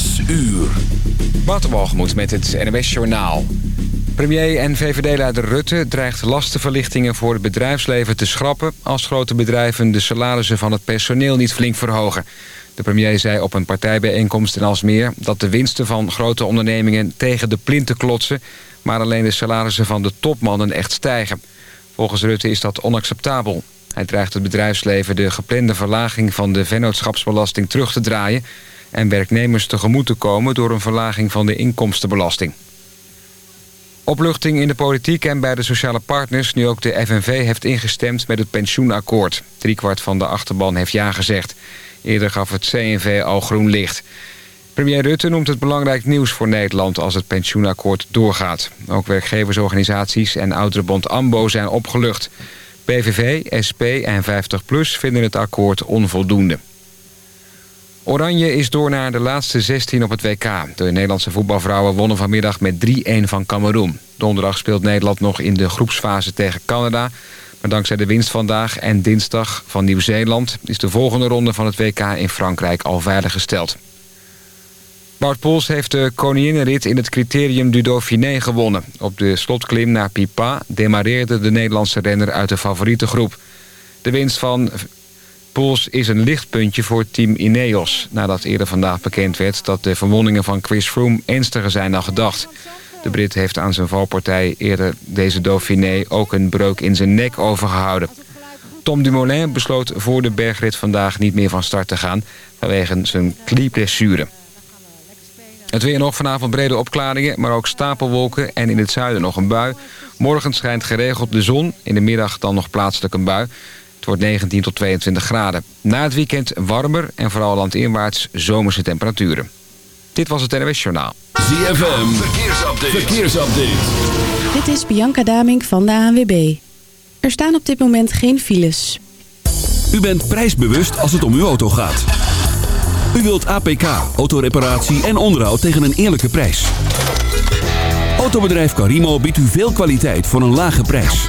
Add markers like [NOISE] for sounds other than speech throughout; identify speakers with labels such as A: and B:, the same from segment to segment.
A: 6 uur. Waterwalgemoed met het NWS Journaal. Premier en VVD-leider Rutte dreigt lastenverlichtingen voor het bedrijfsleven te schrappen... als grote bedrijven de salarissen van het personeel niet flink verhogen. De premier zei op een partijbijeenkomst in Alsmeer... dat de winsten van grote ondernemingen tegen de plinten klotsen... maar alleen de salarissen van de topmannen echt stijgen. Volgens Rutte is dat onacceptabel. Hij dreigt het bedrijfsleven de geplande verlaging van de vennootschapsbelasting terug te draaien... en werknemers tegemoet te komen door een verlaging van de inkomstenbelasting. Opluchting in de politiek en bij de sociale partners... nu ook de FNV heeft ingestemd met het pensioenakkoord. Driekwart van de achterban heeft ja gezegd. Eerder gaf het CNV al groen licht. Premier Rutte noemt het belangrijk nieuws voor Nederland als het pensioenakkoord doorgaat. Ook werkgeversorganisaties en ouderenbond AMBO zijn opgelucht. PVV, SP en 50PLUS vinden het akkoord onvoldoende. Oranje is door naar de laatste 16 op het WK. De Nederlandse voetbalvrouwen wonnen vanmiddag met 3-1 van Cameroen. Donderdag speelt Nederland nog in de groepsfase tegen Canada. Maar dankzij de winst vandaag en dinsdag van Nieuw-Zeeland... is de volgende ronde van het WK in Frankrijk al veiliggesteld. Bart Pols heeft de koninginnenrit in het criterium du Dauphiné gewonnen. Op de slotklim naar Pipa demareerde de Nederlandse renner uit de favoriete groep. De winst van Pols is een lichtpuntje voor team Ineos... nadat eerder vandaag bekend werd dat de verwondingen van Chris Froome ernstiger zijn dan gedacht. De Brit heeft aan zijn valpartij eerder deze Dauphiné ook een breuk in zijn nek overgehouden. Tom Dumoulin besloot voor de bergrit vandaag niet meer van start te gaan... vanwege zijn knieblessure. Het weer nog vanavond brede opklaringen, maar ook stapelwolken en in het zuiden nog een bui. Morgen schijnt geregeld de zon, in de middag dan nog plaatselijk een bui. Het wordt 19 tot 22 graden. Na het weekend warmer en vooral landinwaarts zomerse temperaturen. Dit was het NWS Journaal.
B: ZFM, verkeersupdate. verkeersupdate.
C: Dit is Bianca Damink van de ANWB. Er staan op dit moment geen files.
B: U bent prijsbewust als het om uw auto gaat. U wilt APK, autoreparatie en onderhoud tegen een eerlijke prijs. Autobedrijf Carimo biedt u veel kwaliteit voor een lage prijs.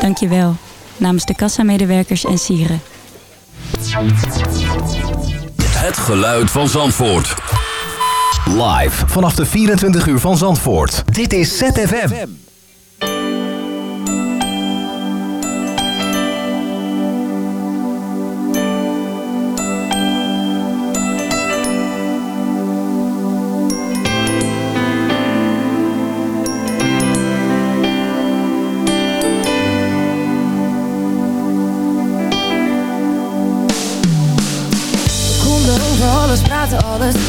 D: Dank je wel. Namens de kassamedewerkers en sieren.
B: Het geluid van Zandvoort.
E: Live vanaf de 24 uur van Zandvoort. Dit is ZFM.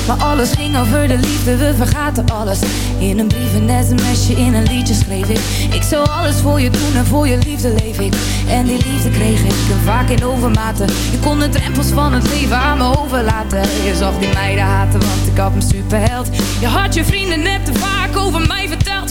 F: Maar alles ging over de liefde, we vergaten alles. In een brief, een sms'je, in een liedje schreef ik. Ik zou alles voor je doen en voor je liefde leef ik. En die liefde kreeg ik vaak in overmaten Je kon de drempels van het leven aan me overlaten. Je zag die meiden haten, want ik had me superheld. Je had je vrienden net te vaak over mij verteld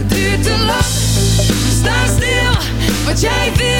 F: het duurt te lang. Staan stil, wat jij wil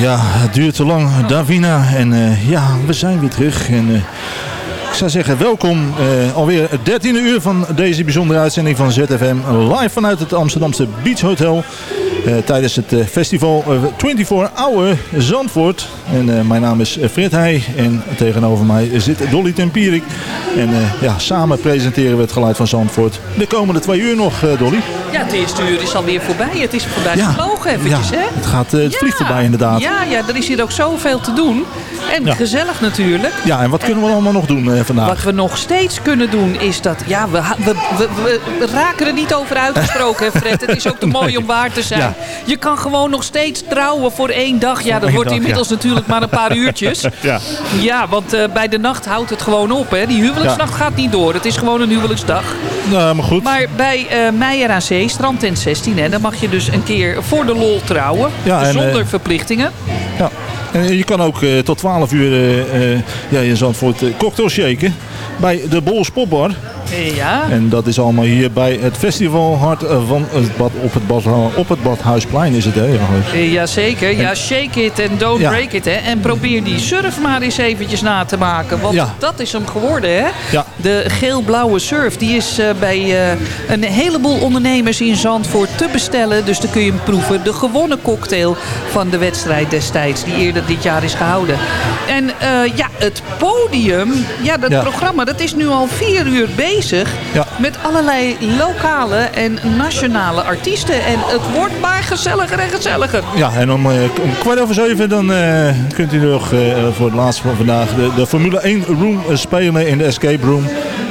G: Ja, het duurt te lang, Davina. En eh, ja, we zijn weer terug. En, eh, ik zou zeggen, welkom. eh, alweer het dertiende uur van deze bijzondere uitzending van ZFM. Live vanuit het Amsterdamse Beach Hotel. Eh, tijdens het eh, festival eh, 24 Hour Zandvoort. En eh, mijn naam is eh, Fred Heij. En tegenover mij zit Dolly Tempierik. En eh, ja, samen presenteren we het geluid van Zandvoort. De komende twee uur nog, eh, Dolly.
H: Ja, het eerste uur is alweer voorbij. Het is voorbij
G: Ja.
H: gevlogen eventjes,
G: Ja,
H: hè?
G: het gaat, eh, het
H: Ja.
G: vliegt voorbij inderdaad.
H: Ja, ja, er is hier ook zoveel te doen. En
G: Ja.
H: gezellig natuurlijk.
G: Ja, en wat kunnen we allemaal nog doen eh, vandaag?
H: Wat we nog steeds kunnen doen is dat... Ja, we, we, we, we- raken er niet over uitgesproken, hè, Fred. Het is ook te [LAUGHS] mooi om waar te zijn.
G: Ja.
H: Je kan gewoon nog steeds trouwen voor één dag. Ja, dat wordt
G: dag,
H: inmiddels
G: ja.
H: natuurlijk maar een paar [LAUGHS] uurtjes.
G: Ja.
H: Ja, want eh, bij de nacht houdt het gewoon op. Hè. Die huwelijksnacht gaat niet door. Het is gewoon een huwelijksdag.
G: Nou, maar goed.
H: Maar bij eh Meijer aan Zee, strandtent 16, hè, dan mag je dus een keer voor de lol trouwen.
G: En,
H: zonder
G: eh,
H: verplichtingen.
G: Ja. En je kan ook eh, tot 12 uur eh, eh, ja, in Zandvoort cocktail shaken bij de Bols Popbar.
H: Ja.
G: En dat is allemaal hier bij het festival Hart van het bad, op, het bad, op het Badhuisplein is het hè eigenlijk.
H: Eh, Jazeker. Ja, shake it and don't
G: Ja.
H: break it. Hè. En probeer die surf maar eens eventjes na te maken. Want
G: Ja.
H: dat is hem geworden. Hè.
G: Ja.
H: De geel-blauwe surf die is eh, bij eh, een heleboel ondernemers in Zandvoort te bestellen. Dus dan kun je hem proeven. De gewonnen cocktail van de wedstrijd destijds. Die eerder dit jaar is gehouden. En ja, het podium. Ja, dat programma dat is nu al vier uur bezig.
G: Ja.
H: Met allerlei lokale en nationale artiesten. En het wordt maar gezelliger en gezelliger.
G: Ja, en om, eh, om kwart over zeven dan eh, kunt u nog eh, voor het laatste van vandaag de, de Formule 1 room spelen in de Escape Room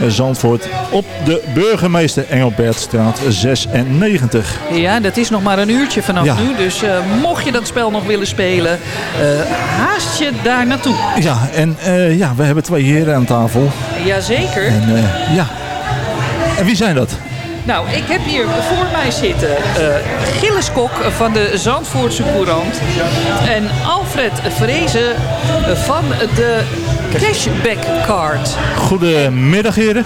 G: Zandvoort op de Burgemeester Engelbertstraat 96.
H: Ja, dat is nog maar een uurtje vanaf
G: Ja.
H: nu. Dus eh, mocht je dat spel nog willen spelen, eh, haast je daar naartoe.
G: Ja, en eh, ja, we hebben twee heren aan tafel.
H: Jazeker.
G: En ja. En wie zijn dat?
H: Nou, ik heb hier voor mij zitten eh Gilles Kok van de Zandvoortse Courant. En Alfred Vrezen van de Cashback Card.
G: Goedemiddag heren.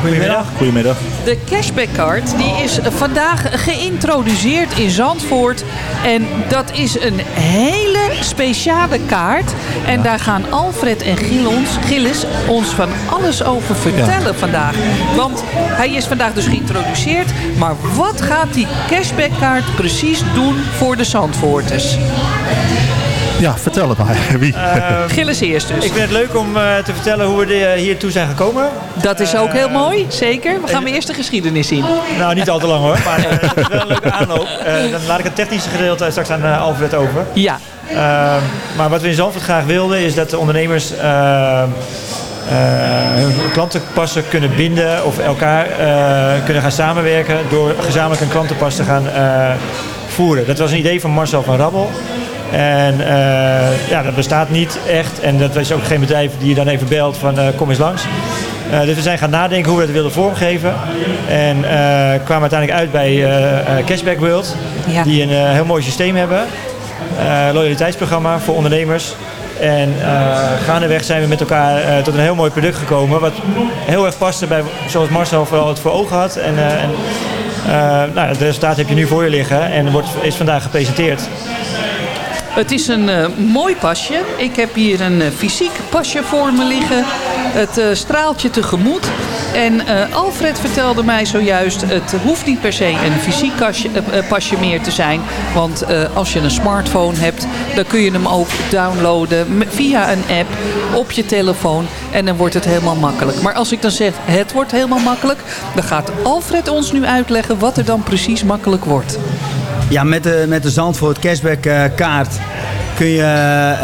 G: Goedemiddag. Goedemiddag.
H: De Cashback Card die is vandaag geïntroduceerd in Zandvoort. En dat is een hele speciale kaart. En daar gaan Alfred en Gilles, Gilles ons van alles over vertellen vandaag. Want hij is vandaag dus geïntroduceerd. Maar wat gaat die Cashback kaart precies doen voor de Zandvoorters?
G: Ja, vertel het maar. Wie?
H: Gilles eerst dus.
I: Ik vind het leuk om eh, te vertellen hoe we er hier toe zijn gekomen.
H: Dat is ook heel mooi, zeker. We gaan we eerst de geschiedenis zien.
I: Nou, niet al te lang hoor, maar eh, [LAUGHS] het is wel een leuke aanloop. Eh, dan laat ik het technische gedeelte straks aan eh, Alfred over.
H: Ja.
I: Ehm, maar wat we in Zandvoort graag wilden is dat de ondernemers ehm, eh, hun klantenpassen kunnen binden of elkaar eh, kunnen gaan samenwerken door gezamenlijk een klantenpas te gaan eh, voeren. Dat was een idee van Marcel van Rabbel. En ja, dat bestaat niet echt. En dat is ook geen bedrijf die je dan even belt van kom eens langs. Dus we zijn gaan nadenken hoe we dat willen vormgeven. En kwamen uiteindelijk uit bij Cashback World.
H: Ja.
I: Die een heel mooi systeem hebben. Eh, loyaliteitsprogramma voor ondernemers. En eh gaandeweg zijn we met elkaar eh, tot een heel mooi product gekomen. Wat heel erg paste bij zoals Marcel vooral het voor ogen had. En, en, nou, het resultaat heb je nu voor je liggen en wordt, is vandaag gepresenteerd.
H: Het is een mooi pasje. Ik heb hier een fysiek pasje voor me liggen. Het eh, straalt je tegemoet. En eh, Alfred vertelde mij zojuist, het hoeft niet per se een fysiek eh, eh, pasje meer te zijn. Want als je een smartphone hebt, dan kun je hem ook downloaden via een app op je telefoon. En dan wordt het helemaal makkelijk. Maar als ik dan zeg, het wordt helemaal makkelijk, dan gaat Alfred ons nu uitleggen wat er dan precies makkelijk wordt.
J: Ja, met de, met de Zandvoort cashback kaart kun je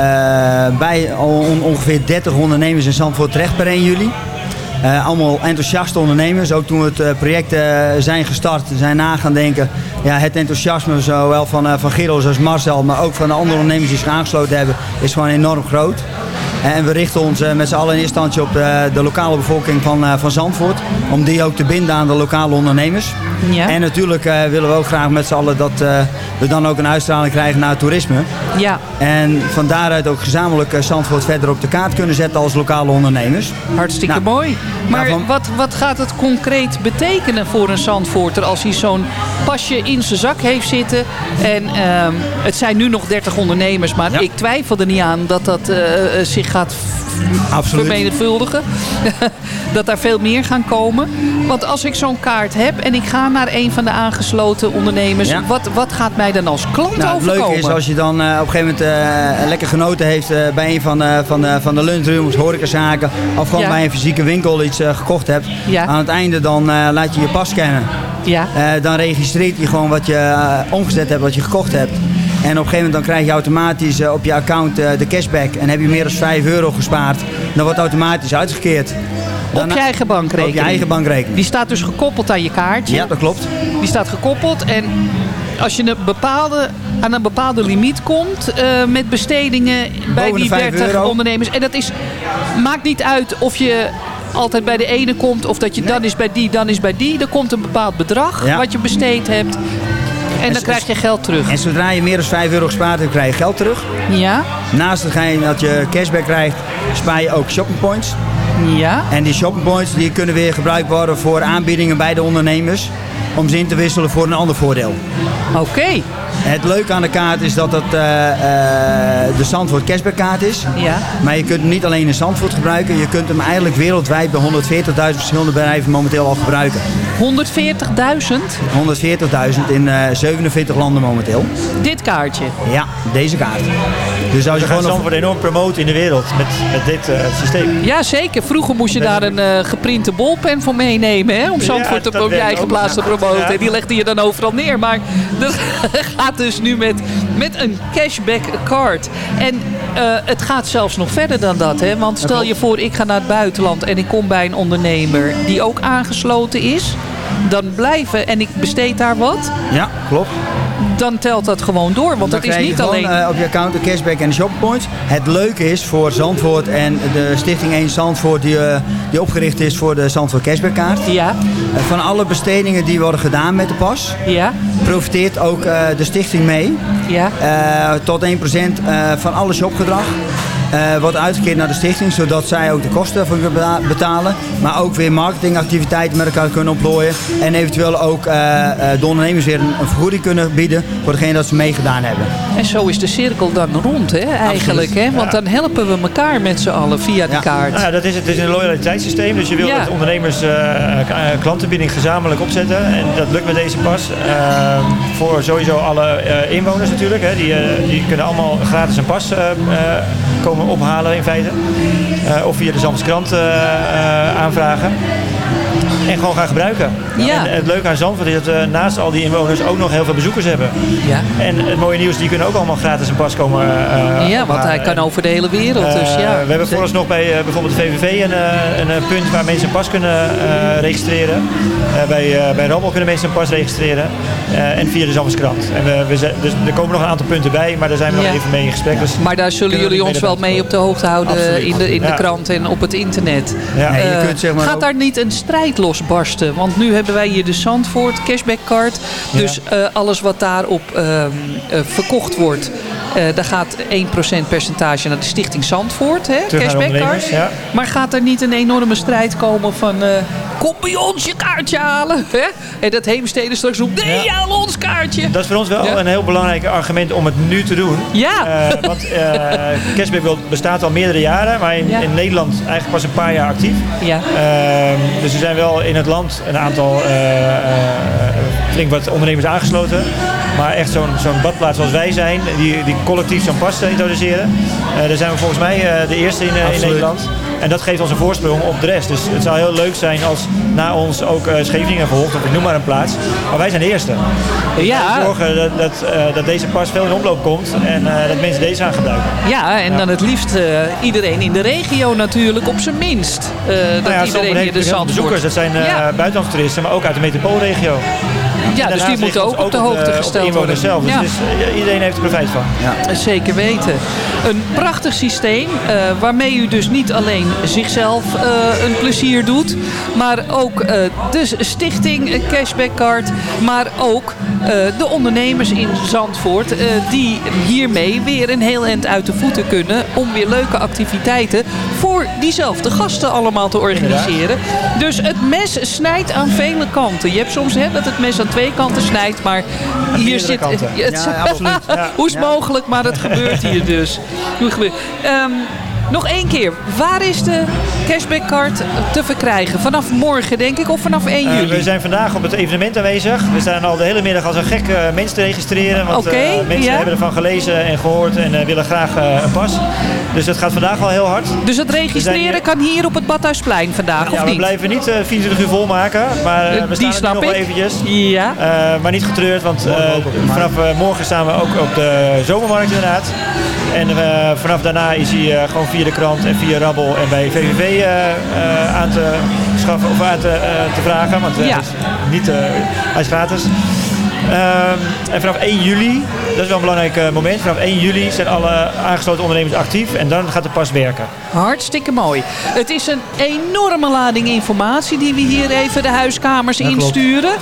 J: bij on- ongeveer 30 ondernemers in Zandvoort terecht per 1 juli. Eh, allemaal enthousiaste ondernemers. Ook toen we het eh, project eh, zijn gestart, zijn na gaan denken. Ja, het enthousiasme zowel van, eh van Gerald als Marcel, maar ook van de andere ondernemers die zich aangesloten hebben, is gewoon enorm groot. En we richten ons eh, met z'n allen in eerste instantie op eh, de lokale bevolking van, eh, van Zandvoort. Om die ook te binden aan de lokale ondernemers.
H: Ja.
J: En natuurlijk willen we ook graag met z'n allen dat we dan ook een uitstraling krijgen naar toerisme.
H: Ja.
J: En van daaruit ook gezamenlijk Zandvoort verder op de kaart kunnen zetten als lokale ondernemers.
H: Hartstikke
J: Nou,
H: mooi. Maar
J: daarvan-
H: wat, wat gaat het concreet betekenen voor een Zandvoorter als hij zo'n pasje in zijn zak heeft zitten? En ehm, het zijn nu nog 30 ondernemers, maar ik twijfel er niet aan dat dat eh, zich gaat
J: Absoluut.
H: vermenigvuldigen. [LAUGHS] dat daar veel meer gaan komen. Want als ik zo'n kaart heb en ik ga naar een van de aangesloten ondernemers,
J: Ja.
H: wat, wat gaat mij dan als klant
J: Nou, het
H: overkomen?
J: leuke is als je dan eh, op een gegeven moment eh, lekker genoten heeft eh, bij een van, van, de van de lunchrooms, horecazaken. Of gewoon
H: Ja.
J: bij een fysieke winkel iets gekocht hebt.
H: Ja.
J: Aan het einde dan laat je je pas scannen.
H: Ja.
J: Dan registreert hij gewoon wat je omgezet hebt, wat je gekocht hebt. En op een gegeven moment dan krijg je automatisch eh, op je account eh, de cashback. En heb je meer dan 5 euro gespaard, dan wordt automatisch uitgekeerd.
H: Op je eigen bankrekening.
J: Op je eigen bankrekening.
H: Die staat dus gekoppeld aan je kaartje.
J: Ja, dat klopt.
H: Die staat gekoppeld en als je een bepaalde, aan een bepaalde limiet komt eh, met bestedingen bij die
J: 5
H: 30
J: euro.
H: ondernemers. En dat is, maakt niet uit of je altijd bij de ene komt of dat je dan is bij die, dan is bij die. Er komt een bepaald bedrag
J: Ja.
H: wat je besteed hebt. En dan krijg je geld terug.
J: En zodra je meer dan 5 euro gespaard hebt, krijg je geld terug.
H: Ja.
J: Naast hetgeen dat je cashback krijgt, spaar je ook shopping points.
H: Ja.
J: En die shopping points die kunnen weer gebruikt worden voor aanbiedingen bij de ondernemers. Om ze in te wisselen voor een ander voordeel.
H: Oké.
J: Het leuke aan de kaart is dat het eh, eh, de Zandvoort cashback kaart is.
H: Ja.
J: Maar je kunt hem niet alleen in Zandvoort gebruiken. Je kunt hem eigenlijk wereldwijd bij 140.000 verschillende bedrijven momenteel al gebruiken.
H: 140.000?
J: 140.000 in eh 47 landen momenteel.
H: Dit kaartje.
J: Ja, deze kaart. Dus als je gewoon op-
I: Zandvoort enorm promoten in de wereld met, met dit eh, systeem.
H: Ja, zeker. Vroeger moest je daar een eh, geprinte bolpen voor meenemen. Hè, om
I: Ja,
H: Zandvoort op,
I: dat
H: op je eigen plaats te
I: Ja.
H: promoten.
I: Ja.
H: En die legde je dan overal neer. Maar dat [LAUGHS] gaat dus nu met, met een cashback card. En eh, het gaat zelfs nog verder dan dat. Hè? Want stel je voor, ik ga naar het buitenland en ik kom bij een ondernemer die ook aangesloten is. Dan blijven en ik besteed daar wat.
J: Ja, klopt.
H: Dan telt dat gewoon door. Want dat is niet
J: gewoon,
H: alleen...
J: eh, op je account de cashback en de shopping points. Het leuke is voor Zandvoort en de Stichting 1 Zandvoort die, eh, die opgericht is voor de Zandvoort cashbackkaart.
H: Ja.
J: van alle bestedingen die worden gedaan met de pas.
H: Ja.
J: Profiteert ook eh, de stichting mee.
H: Ja.
J: Eh, tot 1% eh, van alle shopgedrag. Eh, wordt uitgekeerd naar de stichting, zodat zij ook de kosten ervoor kunnen beta- betalen. Maar ook weer marketingactiviteiten met elkaar kunnen ontplooien. En eventueel ook eh, eh, de ondernemers weer een, een vergoeding kunnen bieden voor degene dat ze meegedaan hebben.
H: En zo is de cirkel dan rond, hè, eigenlijk. Hè? Want dan helpen we elkaar met z'n allen via die kaart.
I: Nou ja, dat is het. Het is een loyaliteitssysteem. Dus je wil
H: Ja.
I: dat ondernemers eh, eh, klantenbinding gezamenlijk opzetten. En dat lukt met deze pas. Eh, voor sowieso alle eh, inwoners natuurlijk. Hè. Die, die kunnen allemaal gratis een pas eh, eh, komen ophalen in feite. Eh, of via de Zandvoortskrant eh, eh, aanvragen. En gewoon gaan gebruiken.
H: Ja.
I: En het leuke aan Zandvoort is dat we naast al die inwoners ook nog heel veel bezoekers hebben.
H: Ja.
I: En het mooie nieuws, die kunnen ook allemaal gratis een pas komen eh,
H: ja, want hij kan over de hele wereld. Dus
I: Eh,
H: ja.
I: we hebben vooralsnog bij eh, bijvoorbeeld de VVV een, eh, een, eh, punt waar mensen een pas kunnen eh, registreren. Eh, bij, eh, bij kunnen mensen een pas registreren. Eh, en via de Zandvoortskrant. En we, we, dus er komen nog een aantal punten bij, maar daar zijn we nog even mee in gesprek. Dus
H: Maar daar zullen jullie ons wel mee op de hoogte houden
I: Absoluut.
H: in de, in de
I: Ja.
H: krant en op het internet.
I: Ja. Nee, je
H: Eh,
J: kunt zeg maar
H: gaat
J: ook-
H: daar niet een strijd losbarsten? Want nu hebben wij hier de Zandvoort cashbackcard. Dus eh, alles wat daarop ehm, eh, verkocht wordt, eh, daar gaat 1% percentage naar de stichting Zandvoort. Hè,
I: ja.
H: Maar gaat er niet een enorme strijd komen van... eh, kom bij ons je kaartje halen. Hè? En dat Heemstede straks roept, nee,
I: Ja.
H: haal ons kaartje.
I: Dat is voor ons wel
H: Ja.
I: een heel belangrijk argument om het nu te doen.
H: Ja.
I: Eh, want Cashback bestaat al meerdere jaren, maar in, Nederland eigenlijk pas een paar jaar actief.
H: Ja.
I: Ehm, dus er zijn wel in het land een aantal flink wat ondernemers aangesloten. Maar echt zo'n zo'n badplaats zoals wij zijn, die, die collectief zo'n pas introduceren. eh, daar zijn we volgens mij eh, de eerste in, eh, in. Nederland. En dat geeft ons een voorsprong op de rest. Dus het zou heel leuk zijn als na ons ook Scheveningen volgt, of ik noem maar een plaats. Maar wij zijn de eerste. Dus
H: Ja.
I: zorgen dat, dat, dat deze pas veel in omloop komt en dat mensen deze gaan gebruiken.
H: Ja, en dan het liefst iedereen in de regio natuurlijk, op zijn minst. Dat
I: Nou ja,
H: iedereen hier de Zandvoort.
I: bezoekers. Dat zijn
H: ja.
I: buitenlandse toeristen, maar ook uit de metropoolregio.
H: Ja, dus die moeten ook op de hoogte gesteld
I: worden.
H: worden.
I: Zelf. Dus
H: Ja.
I: eh, iedereen heeft er profijt van.
H: Zeker weten. Een prachtig systeem eh, waarmee u dus niet alleen zichzelf eh, een plezier doet, maar ook eh, de stichting eh, Cashbackcard, maar ook eh, de ondernemers in Zandvoort eh, die hiermee weer een heel eind uit de voeten kunnen om weer leuke activiteiten voor diezelfde gasten allemaal te organiseren. Dus het mes snijdt aan vele kanten. Je hebt soms hè, dat het mes aan twee kanten snijdt, maar hier
I: meerdere
H: zit...
I: kanten.
H: het-
J: Ja, [LAUGHS] absoluut.
I: Ja.
H: hoe is het mogelijk, maar dat gebeurt hier dus. Hoe gebeurt. Ehm, nog één keer. Waar is de cashbackcard te verkrijgen? Vanaf morgen, denk ik, of vanaf 1
I: Eh,
H: juli?
I: we zijn vandaag op het evenement aanwezig. We staan al de hele middag als een gek eh, mensen te registreren. Want
H: Oké,
I: eh, mensen
H: ja.
I: hebben ervan gelezen en gehoord en willen graag een pas. Dus het gaat vandaag al heel hard.
H: Dus het
I: We
H: registreren
I: hier-
H: kan hier op het Badhuisplein vandaag,
I: Ja,
H: of
I: we
H: niet?
I: blijven niet eh 24 uur volmaken, maar we
H: die
I: staan
H: snap
I: nog wel eventjes.
H: Ja.
I: Eh, maar niet getreurd, want eh, vanaf morgen staan we ook op de zomermarkt inderdaad. En eh, vanaf daarna is hij eh, gewoon via de krant en via Rabbel en bij VVV eh, aan te schaffen of aan te, te vragen. Want
H: Ja.
I: is niet, hij is gratis. Ehm, en vanaf 1 juli, dat is wel een belangrijk moment, vanaf 1 juli zijn alle aangesloten ondernemers actief en dan gaat de pas werken.
H: Hartstikke mooi. Het is een enorme lading informatie die we hier even de huiskamers insturen.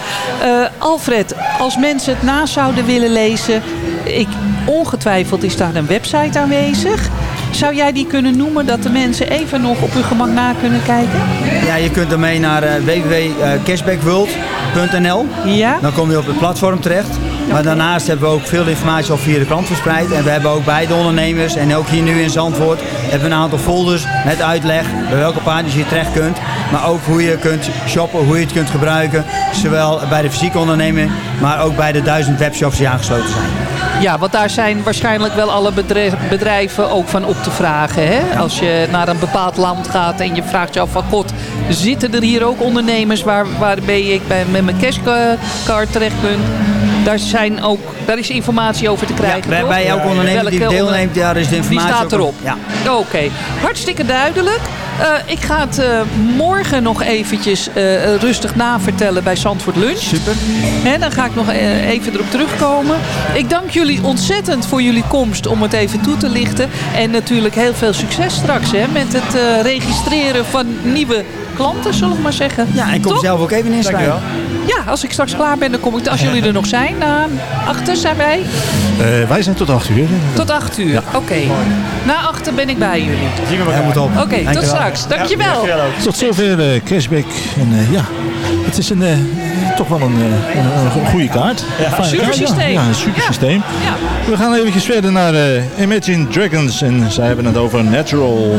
H: Alfred, als mensen het na zouden willen lezen, ik, ongetwijfeld is daar een website aanwezig. Zou jij die kunnen noemen dat de mensen even nog op hun gemak na kunnen kijken?
J: Ja, je kunt ermee naar eh, www.cashbackworld.nl.
H: Ja.
J: Dan kom je op het platform terecht. Maar daarnaast hebben we ook veel informatie al via de krant verspreid. En we hebben ook bij de ondernemers en ook hier nu in Zandvoort hebben we een aantal folders met uitleg bij welke partners je terecht kunt. Maar ook hoe je kunt shoppen, hoe je het kunt gebruiken. Zowel bij de fysieke onderneming, maar ook bij de duizend webshops die aangesloten zijn.
H: Ja, want daar zijn waarschijnlijk wel alle bedrijven ook van op te vragen. Hè? Als je naar een bepaald land gaat en je vraagt je af van god, zitten er hier ook ondernemers waar, waarmee ik bij, met mijn cashcard terecht ben? Daar, zijn ook, daar is informatie over te krijgen.
J: bij,
H: toch?
J: bij elke ondernemer die deelneemt, daar is de
H: Die
J: informatie
H: staat
J: ook
H: erop.
J: Ja.
H: Oké, hartstikke duidelijk. Eh, ik ga het eh, morgen nog eventjes eh, rustig navertellen bij Zandvoort Lunch. Super. En dan ga ik nog even erop terugkomen. Ik dank jullie ontzettend voor jullie komst om het even toe te lichten. En natuurlijk heel veel succes straks hè, met het eh, registreren van nieuwe klanten, zullen we maar zeggen.
J: Ja, en kom zelf ook even inschrijven.
I: Dankjewel.
H: Ja, als ik straks klaar ben, dan kom ik... Als jullie er nog zijn, na achter zijn wij.
G: Eh, wij zijn tot 8 uur.
H: Tot 8 uur, oké. Na achter ben ik bij jullie.
I: Zien we elkaar.
G: moet op.
H: Oké, tot straks. Dankjewel.
G: Tot zover eh, cashback. En ja, het is een, eh, toch wel een, eh, een, een goede kaart.
H: Ja.
G: Fijne
H: Super
G: kaart, ja.
H: systeem.
G: Ja, een super
H: Ja.
G: systeem.
H: Ja.
G: We gaan eventjes verder naar Imagine Dragons. En zij hebben het over Natural.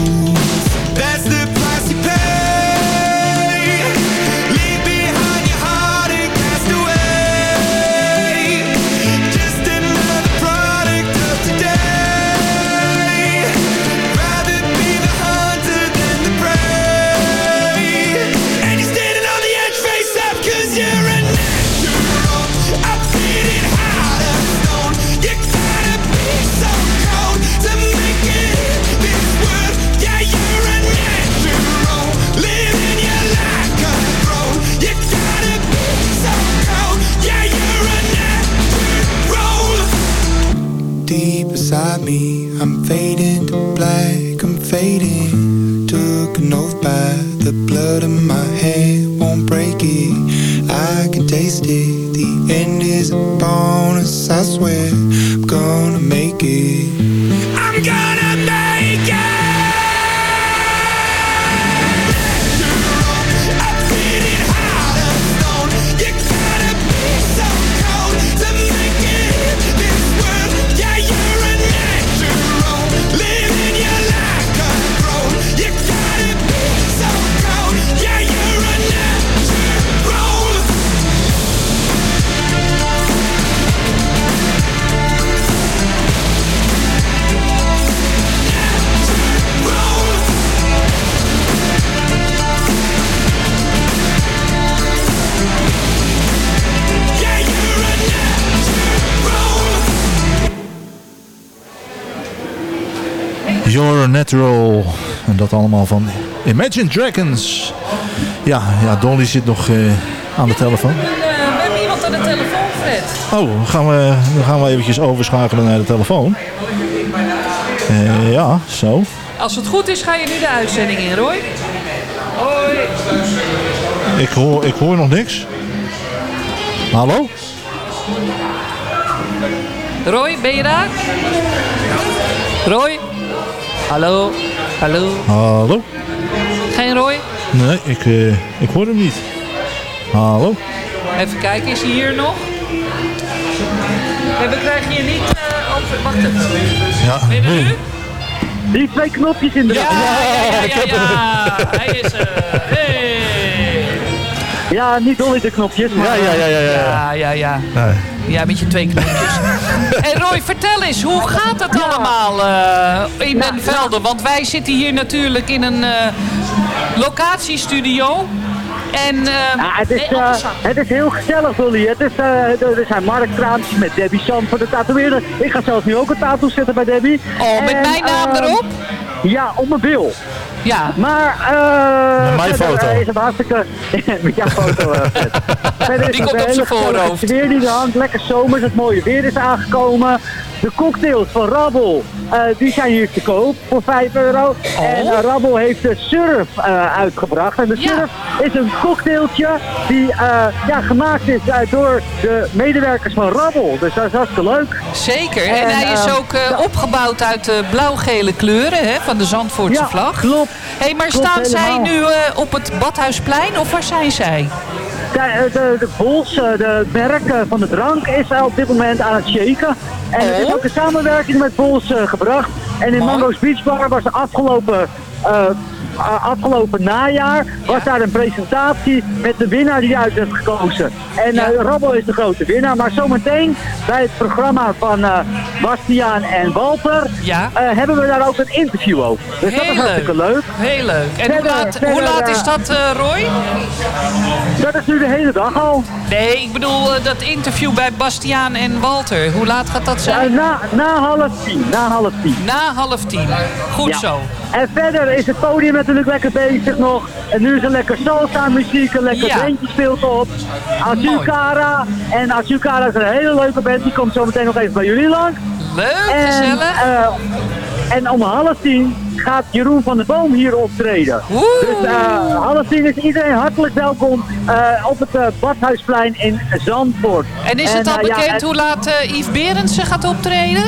K: Natural. Your Natural.
G: En dat allemaal van Imagine Dragons. Ja, ja Dolly zit nog eh, aan de telefoon.
H: we hebben iemand aan de telefoon, Fred.
G: Oh, dan gaan we, dan gaan we eventjes overschakelen naar de telefoon. Eh, ja, zo.
H: Als het goed is, ga je nu de uitzending in, Roy. Hoi.
G: Ik hoor, ik hoor nog niks. Hallo?
H: Roy, ben je daar? Roy? Hallo? Hallo?
G: Hallo?
H: Geen Roy?
G: Nee, ik, eh, ik hoor hem niet. Hallo?
H: Even kijken, is hij hier nog? Nee, we krijgen je niet eh over... Wacht even.
G: Ja,
H: Ben je er nu?
L: Die twee knopjes in de
H: Ja, ja, ja, ja, ja. Hij is er. Hey.
L: Ja, niet Dolly de knopjes, maar...
G: Ja, ja, ja, ja.
H: Ja, ja, ja. Ja, met je twee knopjes. [LAUGHS] En Roy, vertel eens, hoe gaat het allemaal eh, in Den Velde? Want wij zitten hier natuurlijk in een eh, locatiestudio. En, eh,
L: Ja, het, is, het is heel gezellig, Dolly. Het is, eh, er zijn marktkraampjes met Debbie Sam voor de tatoeëerder. Ik ga zelf nu ook een tattoo zetten bij Debbie.
H: Oh, met mijn naam
L: eh,
H: erop?
L: Ja, op mijn bil.
H: Ja.
L: Maar, eh...
G: Mijn foto.
L: eh, is het hartstikke... [LAUGHS] jouw foto, eh, Fred. [LAUGHS] Verder is
H: Die
L: het
H: komt op zijn voorhoofd.
L: sfeer die er hangt. Lekker zomers, het mooie weer is aangekomen. De cocktails van Rabbel, eh, die zijn hier te koop voor 5 euro. En uh, Rabbel heeft de surf uh, uitgebracht. En de surf is een cocktailtje die ja, gemaakt is door de medewerkers van Rabbel. Dus dat is hartstikke leuk.
H: Zeker. En, en hij is ook opgebouwd uit de blauw-gele kleuren hè, van de Zandvoortse
L: ja,
H: vlag.
L: klopt.
H: hey, maar
L: klopt
H: staan zij nu op het Badhuisplein of waar zijn zij?
L: De, de, de Bols, de merk van de drank, is op dit moment aan het shaken. En het is een samenwerking met Bols uh, gebracht. En in Mango's Beach Bar was afgelopen, uh, afgelopen najaar was daar een presentatie met de winnaar die uit werd gekozen. En uh, Rabbel is de grote winnaar. Maar zometeen bij het programma van Bastiaan en Walter hebben we daar ook een interview over. Dus dat is hartstikke leuk.
H: Heel leuk. En verder, hoe laat, verder, hoe laat is dat Roy?
L: Dat is nu de hele dag al.
H: Nee, ik bedoel dat interview bij Bastiaan en Walter. Hoe laat gaat dat zijn?
L: na, na half tien. Na half tien.
H: Na half tien. Goed
L: ja.
H: zo.
L: En verder is het podium natuurlijk lekker bezig nog. En nu is er lekker salsa muziek, een lekker
H: Ja.
L: bandje speelt op. Azucara. En Azucara is een hele leuke band, die komt zo meteen nog even bij jullie langs.
H: Leuk,
L: En,
H: gezellig.
L: En om half tien gaat Jeroen van der Boom hier optreden. Dus eh, half tien is iedereen hartelijk welkom eh, op het eh, Badhuisplein in Zandvoort.
H: En is het al
L: ja,
H: bekend
L: en-
H: hoe laat Yves Berendsen gaat optreden?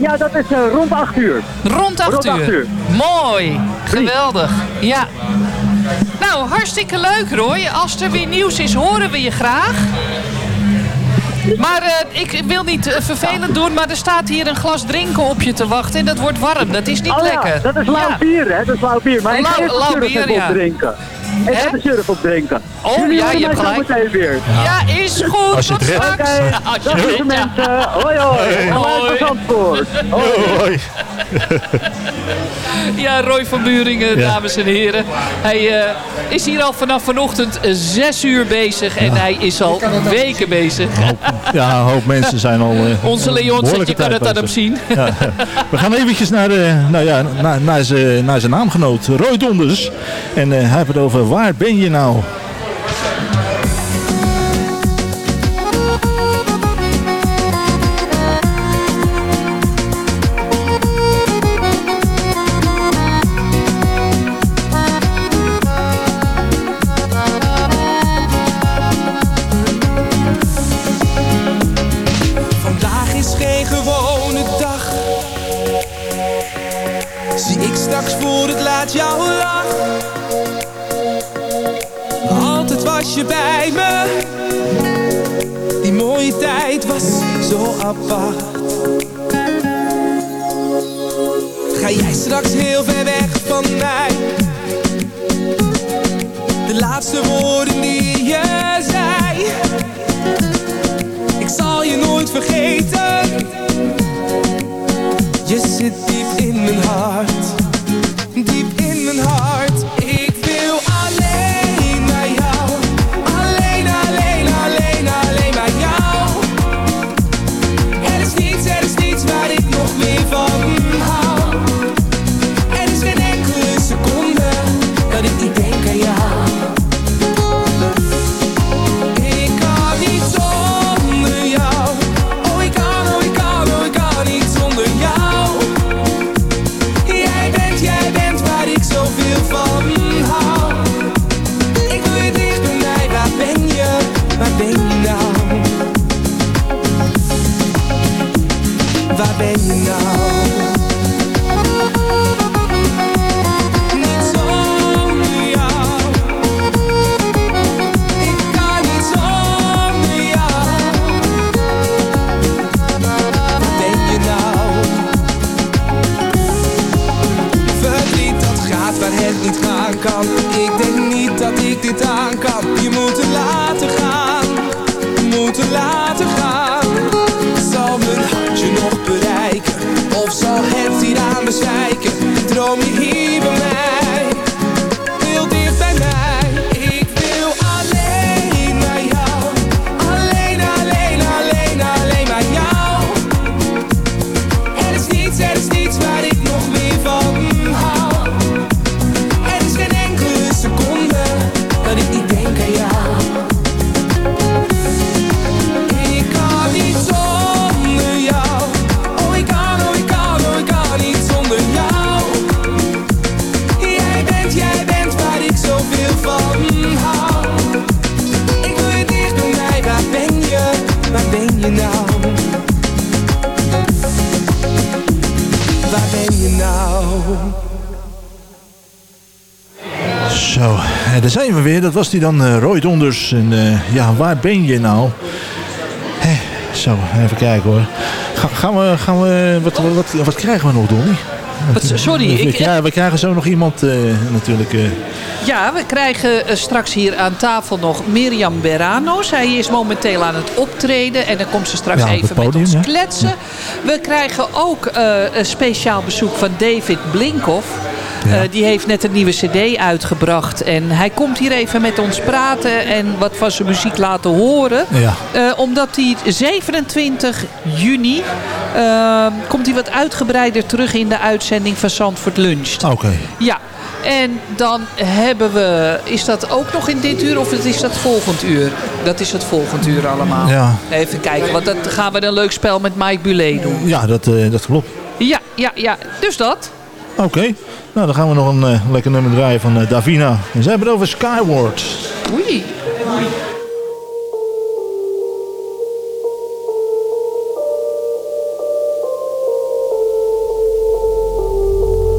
L: ja, dat is rond 8 uur.
H: Rond 8
L: Rond
H: uur.
L: acht uur.
H: Mooi. Geweldig. Ja. Nou, hartstikke leuk Roy. Als er weer nieuws is, horen we je graag. Maar eh, ik wil niet eh, vervelend doen, maar er staat hier een glas drinken op je te wachten. En dat wordt warm. Dat is niet
L: Oh ja,
H: lekker.
L: dat is lauw bier, hè? Dat is lauw bier. Maar ik
H: Lauw- bier, ja.
L: opdrinken. Ik ga de surf opdrinken.
H: Oh,
L: Jullie
H: ja, je hebt gelijk.
L: meteen weer.
H: Ja, is goed.
G: Als je
H: Tot
G: het redt.
H: straks.
L: Oké,
H: Als je
L: dag lieve
H: ja.
L: mensen. Hoi hoi.
G: Hoi.
L: Hoi. Hoi.
G: Hoi. [LAUGHS]
H: Ja, Roy van Buringen,
G: Ja.
H: dames en heren. Hij eh, is hier al vanaf vanochtend eh, zes uur bezig en hij is al weken bezig.
G: Ja, een hoop mensen zijn al... eh,
H: Onze Leon zegt, je kan het aan hem zien.
G: Ja. We gaan eventjes naar, de, nou ja, naar, naar, zijn, naar zijn naamgenoot Roy Donders. En eh, hij heeft het over waar ben je nou?
M: Je bij me. Die mooie tijd was zo apart. Ga jij straks heel ver weg van mij? De laatste woorden die je zei. Ik zal je nooit vergeten.
G: Weer. Dat was die dan, eh, Roy Donders. En eh, ja, waar ben je nou? Hé, zo, even kijken hoor. Ga- gaan we, gaan we wat, wat, wat, wat krijgen we nog, Donnie?
H: Wat- sorry,
G: we,
H: ik-
G: krijgen, we krijgen zo nog iemand eh, natuurlijk. eh,
H: Ja, we krijgen eh, straks hier aan tafel nog Mirjam Berano. Zij is momenteel aan het optreden en dan komt ze straks
G: Ja,
H: even
G: podium,
H: met ons
G: ja.
H: kletsen. We krijgen ook eh, een speciaal bezoek van David Blinkhoff.
G: Ja.
H: Eh, die heeft net een nieuwe cd uitgebracht. En hij komt hier even met ons praten en wat van zijn muziek laten horen.
G: Ja.
H: Eh, omdat hij 27 juni eh, komt hij wat uitgebreider terug in de uitzending van Zandvoort Lunch.
G: Oké.
H: Ja, en dan hebben we... Is dat ook nog in dit uur of is dat volgend uur? Dat is het volgend uur allemaal.
G: Ja.
H: Even kijken, want dan gaan we een leuk spel met Mike Bulet doen.
G: Ja, dat, eh, dat klopt.
H: Ja, ja, ja. Dus dat.
G: Oké. Nou, dan gaan we nog een eh, lekker nummer draaien van eh, Davina. En zij hebben het over Skyward.
H: Oei.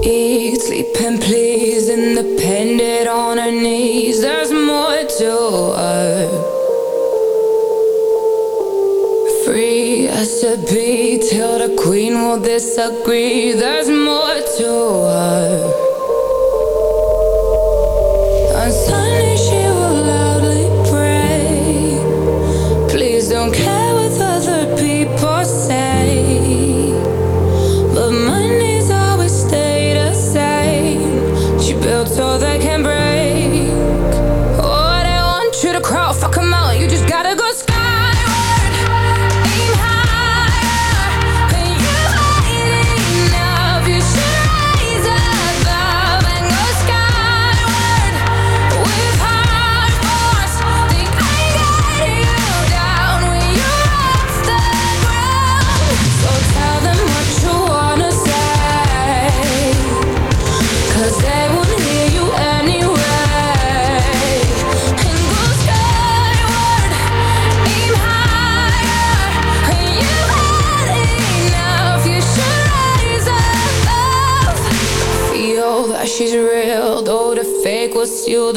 F: Eat, sleep, and please, independent on her knees. There's more to her. Free as to be till the queen will disagree. There's more to her.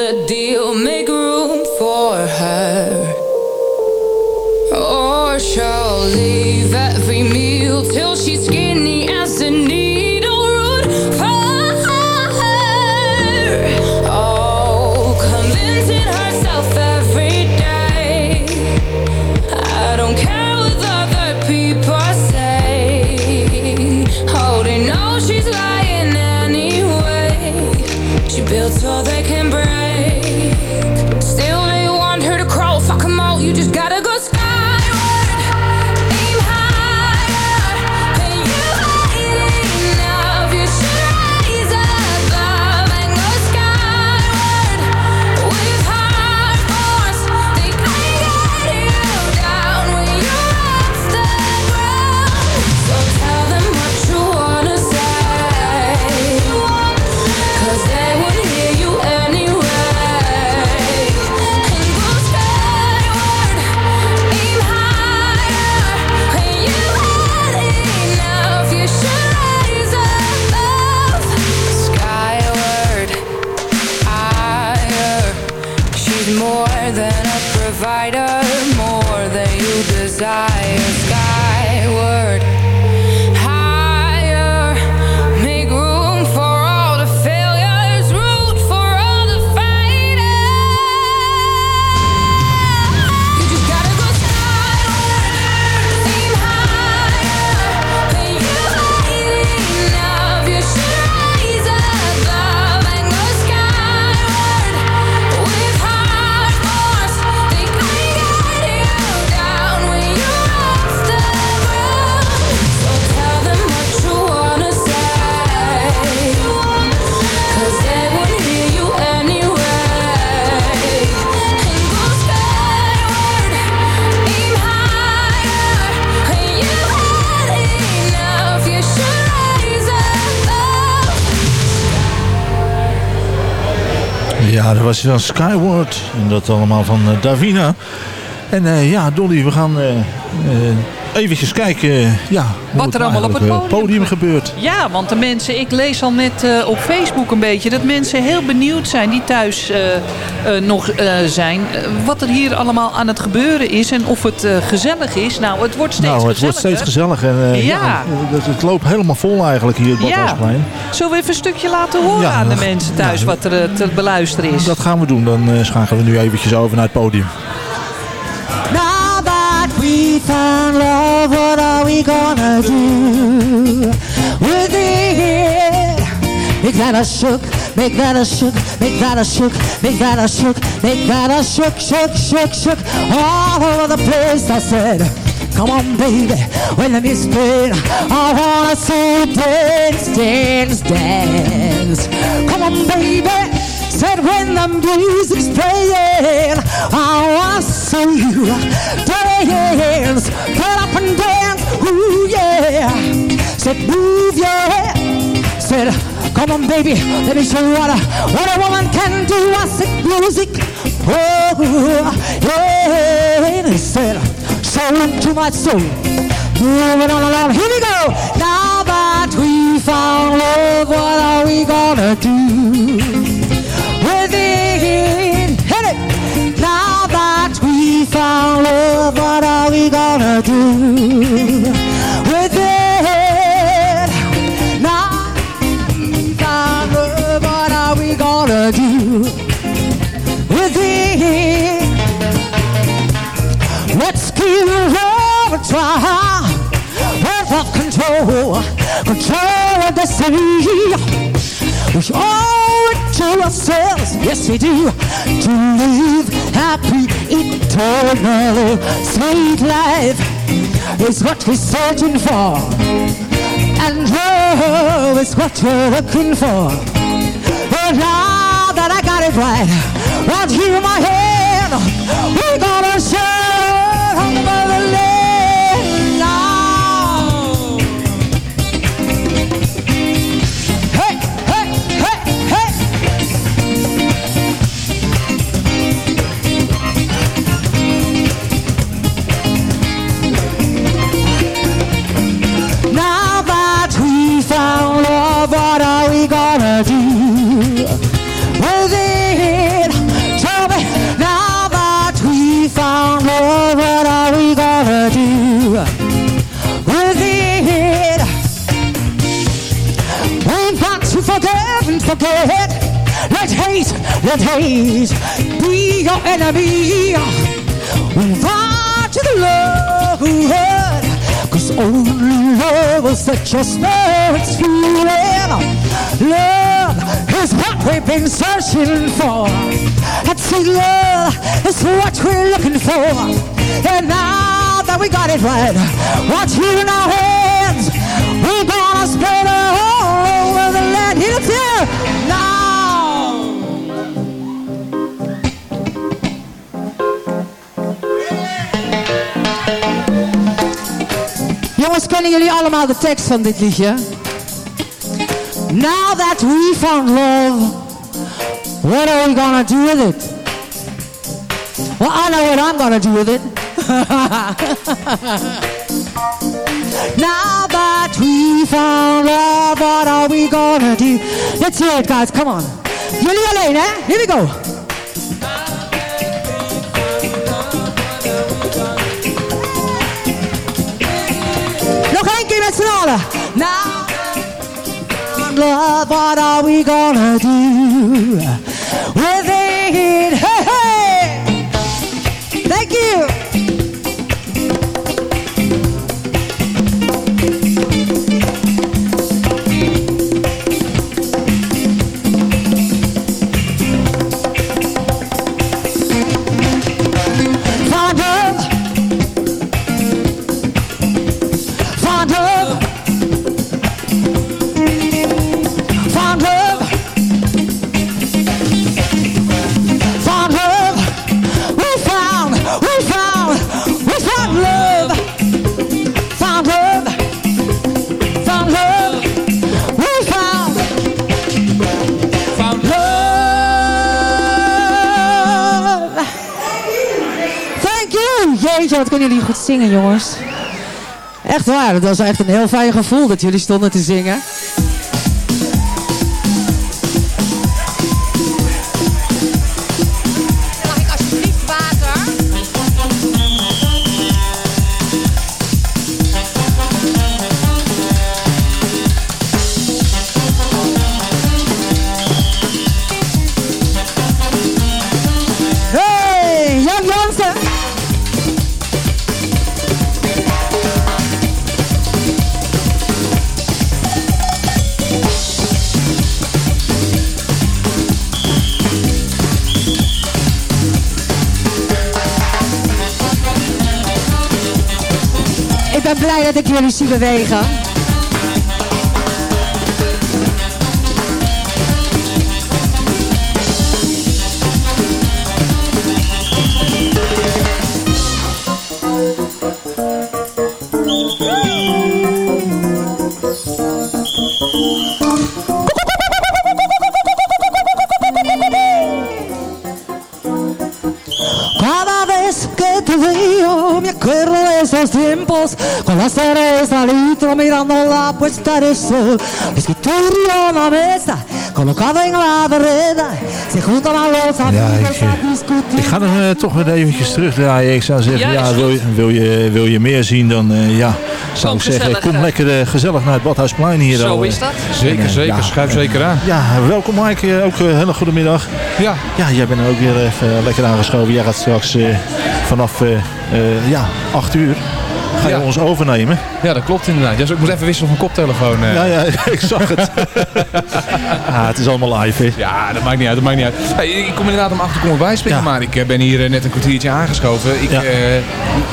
F: The deal. Make room for her. Or she'll leave every meal till she's skinny
G: Ja, dat was dan Skyward. En dat allemaal van eh, Davina. En eh, ja, Dolly, we gaan eh, eh, eventjes kijken ja,
H: Wat er allemaal op het podium
G: gebeurt.
H: Ja, want de mensen, ik lees al net op Facebook een beetje dat mensen heel benieuwd zijn die thuis nog zijn. wat er hier allemaal aan het gebeuren is en of het gezellig is. Nou, het wordt steeds
G: nou, het wordt steeds gezelliger. En,
H: Ja.
G: ja, het, het loopt helemaal vol eigenlijk hier, het
H: Ja. Zullen we even een stukje laten horen
G: Ja,
H: aan de mensen thuis wat er te beluisteren is?
G: Dat gaan we doen. Dan schakelen we nu eventjes over naar het podium.
N: Found love, what are we gonna do with it? Make that a shook, make that a shook, make that a shook, make that a shook, make that a shook, shook, shook, shook, all over the place. I said, come on, baby, when let me spin. I wanna see you dance, dance, dance. Come on, baby. Said when the music's playing, I wanna see you dance, get up and dance, ooh yeah. Said move your head. Said come on baby, let me show you what a, what a woman can do. I said music, oh yeah. He said soul into my soul. Moving on along, here we go. Now that we found love, what are we gonna do? What are we gonna do with it? Love, what are we gonna do with it? Let's give love a try. Worth of control, control of destiny. We owe it to ourselves, yes we do, to live happy eternally. Sweet life is what we're searching for, and oh, love is what we're looking for. But now that I got it right, right here in my hand, we're gonna forgive and forget. Let hate, let hate be your enemy. We've got to love who. Cause only love will set your spirits feeling. Love is what we've been searching for. And see, love is what we're looking for. And now that we got it right, what's here in kennen jullie allemaal de tekst van dit liedje? Now that we found love, what are we gonna do with it? Well, I know what I'm gonna do with it. [LAUGHS] now that we found love, what are we gonna do? Let's hear it, guys. Come on. Jullie alleen, hè? Here we go. Nog één keer met z'n allen. Now love, what are we gonna do zingen, jongens. Echt waar, dat was echt een heel fijn gevoel dat jullie stonden te zingen. Jullie zie bewegen. Mirando la puesta sol. Escritorio la mesa, colocado en la vereda, se juntan a los
G: Ja,
N: amigos
G: ik, eh, ik ga hem eh, toch weer eventjes terugdraaien. Ik zou zeggen,
H: Ja,
G: wil, je, wil, je, wil je meer zien dan, eh, ja, zou
H: Kom
G: ik zeggen, kom lekker gezellig naar het Badhuisplein hier.
H: Zo
G: al,
H: is dat.
O: Zeker,
G: En,
O: zeker.
G: ja,
O: Schuif zeker aan.
G: Ja, welkom Mike. Ook een hele goede middag.
O: Ja.
G: Ja, jij bent er ook weer even lekker aangeschoven. Jij gaat straks eh, vanaf eh, eh, ja, 8 uur ga je
O: Ja.
G: ons overnemen.
O: Ja, dat klopt inderdaad. Dus ik moet even wisselen van koptelefoon. eh.
G: Ja, ja, [LAUGHS] ik zag het. [LAUGHS] ah, het is allemaal live, hè?
O: Ja, dat maakt niet uit. Dat maakt niet uit. Hey, ik kom inderdaad om 8 uur kom ik bijspringen, maar ik eh, ben hier eh, net een kwartiertje aangeschoven. Ik, eh,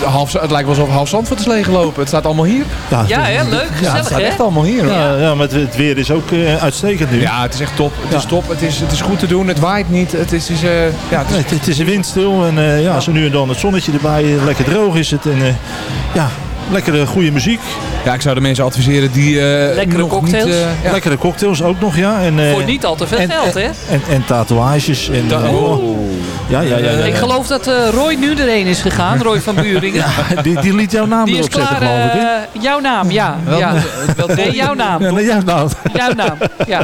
O: half, het lijkt wel alsof half Zandvoort is leeggelopen. Het staat allemaal hier.
G: Ja,
H: Ja, hè, leuk,
O: Ja, het
H: gezellig,
O: staat
H: hè?
O: echt allemaal hier. hoor.
G: Ja, ja, maar het, weer is ook eh, uitstekend nu.
O: Ja, het is echt top. Het is top. Het is, het is goed te doen. Het waait niet. Het is, is, eh, ja, het is
G: Nee, het, het is een windstil en eh, ja, zo nu en dan het zonnetje erbij. Lekker droog is het en eh, ja, lekkere goede muziek.
O: Ja, ik zou de mensen adviseren die eh,
H: Lekkere
O: nog
H: cocktails.
O: Niet, eh, ja.
G: Lekkere cocktails ook nog, ja. En, eh,
H: Voor niet al te veel
G: en-
H: geld, hè?
G: En, en tatoeages. En,
O: oh.
G: Ja, ja, ja. ja,
H: Ik geloof dat eh, Roy nu erheen is gegaan, Roy van Buringen. [LAUGHS]
G: Ja, die, die liet jouw naam
H: Die is
G: erop zetten, geloof ik. hè?
H: eh, jouw naam, ja.
O: Wel-
H: ja. [LAUGHS]
O: wel-
H: Nee, jouw naam.
G: Ja, nee, jouw naam.
H: Jouw naam, ja.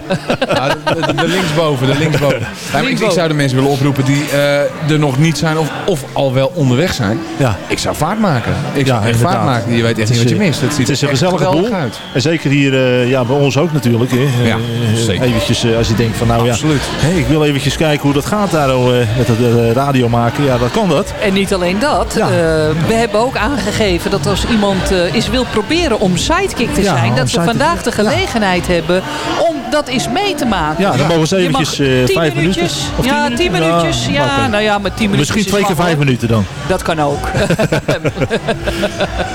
O: Ja, de, linksboven, de linksboven. [LAUGHS] Ja, maar ik, zou de mensen willen oproepen die eh, er nog niet zijn of, of al wel onderweg zijn.
G: Ja.
O: Ik zou vaart maken. Ik
G: Ja,
O: zou echt vaart maken. Je weet echt
G: Het
O: niet
G: is,
O: wat je mist. Het, ziet
G: Het is een
O: er
G: gezellige boel.
O: uit.
G: En zeker hier eh, ja, bij ons ook natuurlijk. Hè.
O: Ja,
G: Eh,
O: zeker.
G: Eventjes eh, als je denkt van nou
O: Absoluut.
G: ja, hey, ik wil eventjes kijken hoe dat gaat daar al, eh, met het eh, radio maken. Ja, dat kan dat.
H: En niet alleen dat.
G: Ja.
H: eh, we hebben ook aangegeven dat als iemand eh eens wil proberen om sidekick te
G: Ja,
H: zijn... dat we vandaag de gelegenheid hebben om dat eens mee te maken.
G: Ja, dan mogen ze eventjes eh,
H: tien
G: vijf minuten.
H: minuutjes.
G: Of
H: ja, tien minuutjes. Ja, nou ja, maar tien minuutjes
G: Misschien
H: is
G: twee keer vijf minuten dan.
H: Dat kan ook. [LAUGHS]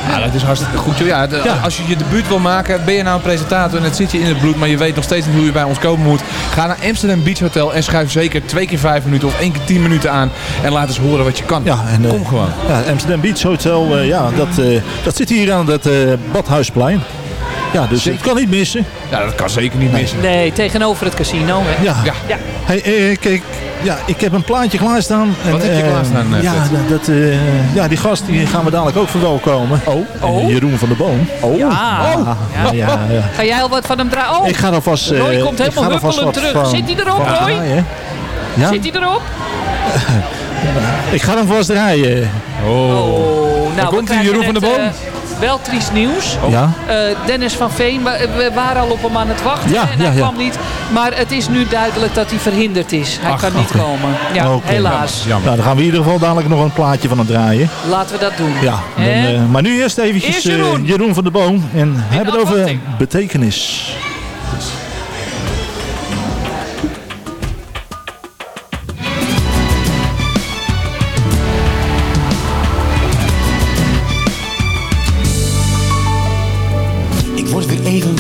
O: Ja, dat is hartstikke goed. Ja, de- Als je je debuut wil maken, ben je nou een presentator en het zit je in het bloed, maar je weet nog steeds niet hoe je bij ons komen moet. Ga naar Amsterdam Beach Hotel en schuif zeker twee keer vijf minuten of één keer tien minuten aan. En laat eens horen wat je kan.
G: Ja, en, eh,
O: Kom gewoon.
G: Ja, Amsterdam Beach Hotel, eh, ja, dat, eh, dat zit hier aan het eh, Badhuisplein. Ja, dus het kan niet missen.
O: Ja, dat kan zeker niet missen.
H: Nee, tegenover het casino. Hè.
G: Ja.
O: Ja.
H: Ja.
G: Hey, eh, kijk, ja, ik heb een plaatje klaarstaan. En,
O: Wat heb je
G: eh,
O: klaarstaan, eh,
G: ja, dat, eh, ja, die gast die gaan we dadelijk ook verwelkomen.
O: Oh.
G: Eh, Jeroen van der Boom.
O: Oh.
H: Ja.
G: Ja, ja, ja, ja.
H: Ga jij al wat van hem draaien? Oh,
G: Ik ga er vast... eh,
H: Roy komt
G: ik
H: helemaal
G: ga vast
H: huppelend terug.
G: van-
H: Zit hij erop,
G: van
H: Roy?
G: Ja?
H: Zit hij erop? [LAUGHS]
G: Ik ga hem vast draaien.
O: Oh.
H: Oh, nou,
O: komt hij, Jeroen van der Boom?
H: Eh, wel triest nieuws.
G: Ja?
H: Eh, Dennis van Veen, we, we waren al op hem aan het wachten
G: Ja,
H: en hij
G: ja,
H: kwam niet. Maar het is nu duidelijk dat hij verhinderd is. Hij
G: Ach,
H: kan niet komen. Ja, helaas.
O: Jammer.
G: Nou, dan gaan we in ieder geval dadelijk nog een plaatje van hem draaien.
H: Laten we dat doen.
G: Ja, dan, eh, maar nu eerst eventjes
H: Eerst
G: eh,
H: Jeroen.
G: Jeroen van der Boom. En we hebben het over betekenis.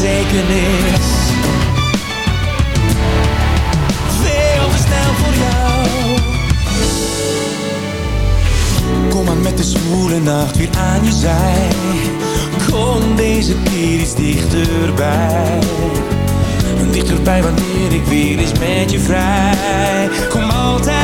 M: teken is. Veel te snel voor jou. Kom maar met de zwoele nacht weer aan je zij. Kom deze keer iets dichterbij. Dichterbij wanneer ik weer eens met je vrij. Kom altijd